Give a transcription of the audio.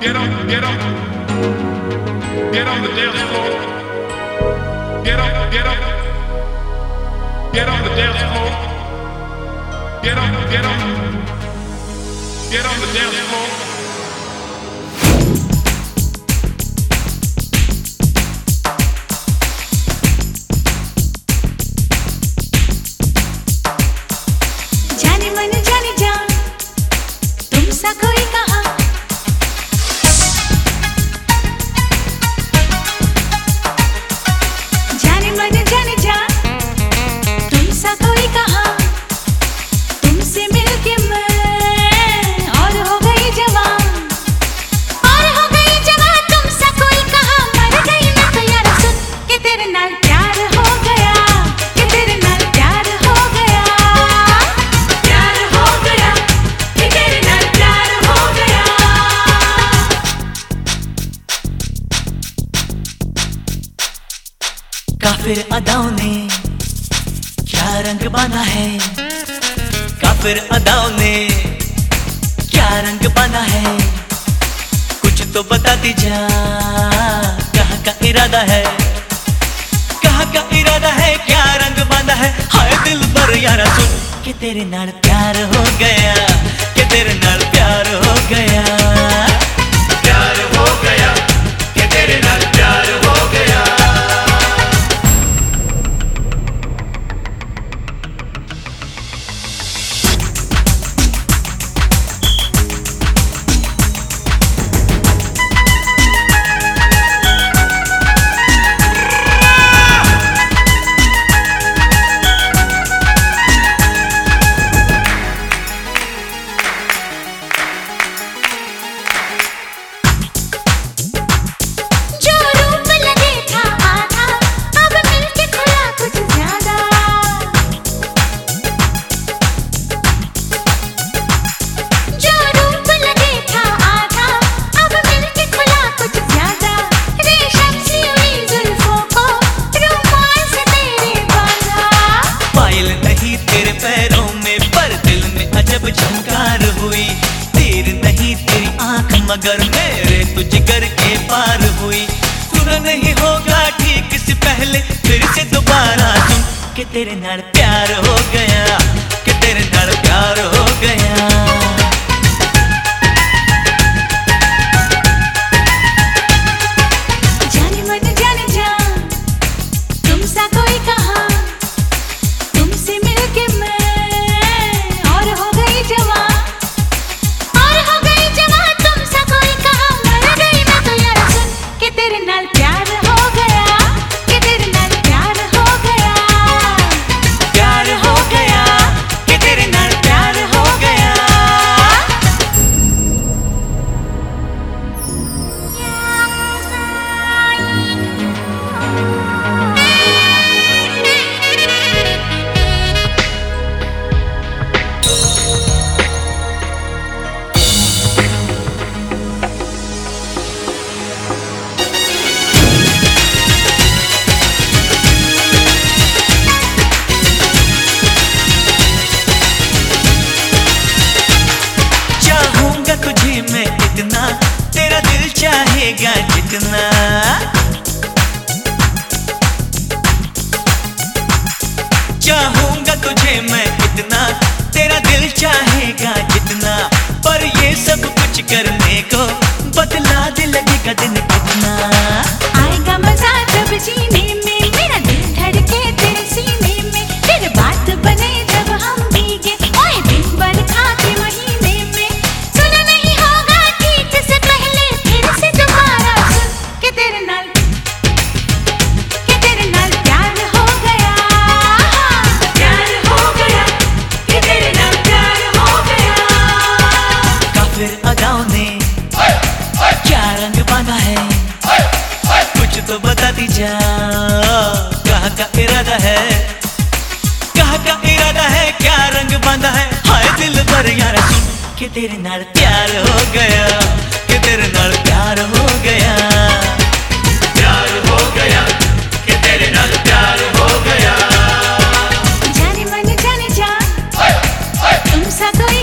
Get on, get on. Get on the dance floor. Get on, get on. Get on the dance floor. Get on, get on. Get on the dance floor. जाने मन जाने जा तुम सा कोई कहा काफिर अदाओं ने क्या रंग बांधा है? काफिर अदाओं ने क्या रंग बांधा है? कुछ तो बताती जा कहाँ का इरादा है? कहाँ का इरादा है? क्या रंग बांधा है? हाय दिल पर यारा, सुन कि तेरे नाल प्यार हो गया। मगर मेरे तुझ कर के पार हुई। सुना नहीं होगा ठीक से पहले, फिर से दोबारा सुन। कि तेरे नाल प्यार हो गया, कि तेरे नाल प्यार हो चाहूँगा तुझे मैं इतना। तेरा दिल चाहेगा जितना। चाहूँगा तुझे मैं इतना। तेरा दिल चाहेगा जितना। पर ये सब कुछ करने को बदला दे बांधा है। हाय दिल पर यार सुन। कि तेरे नाल प्यार हो गया कि तेरे नाल प्यार हो गया। प्यार हो गया कि तेरे नाल प्यार हो गया। जाने मन जाने जा। तुम सा कोई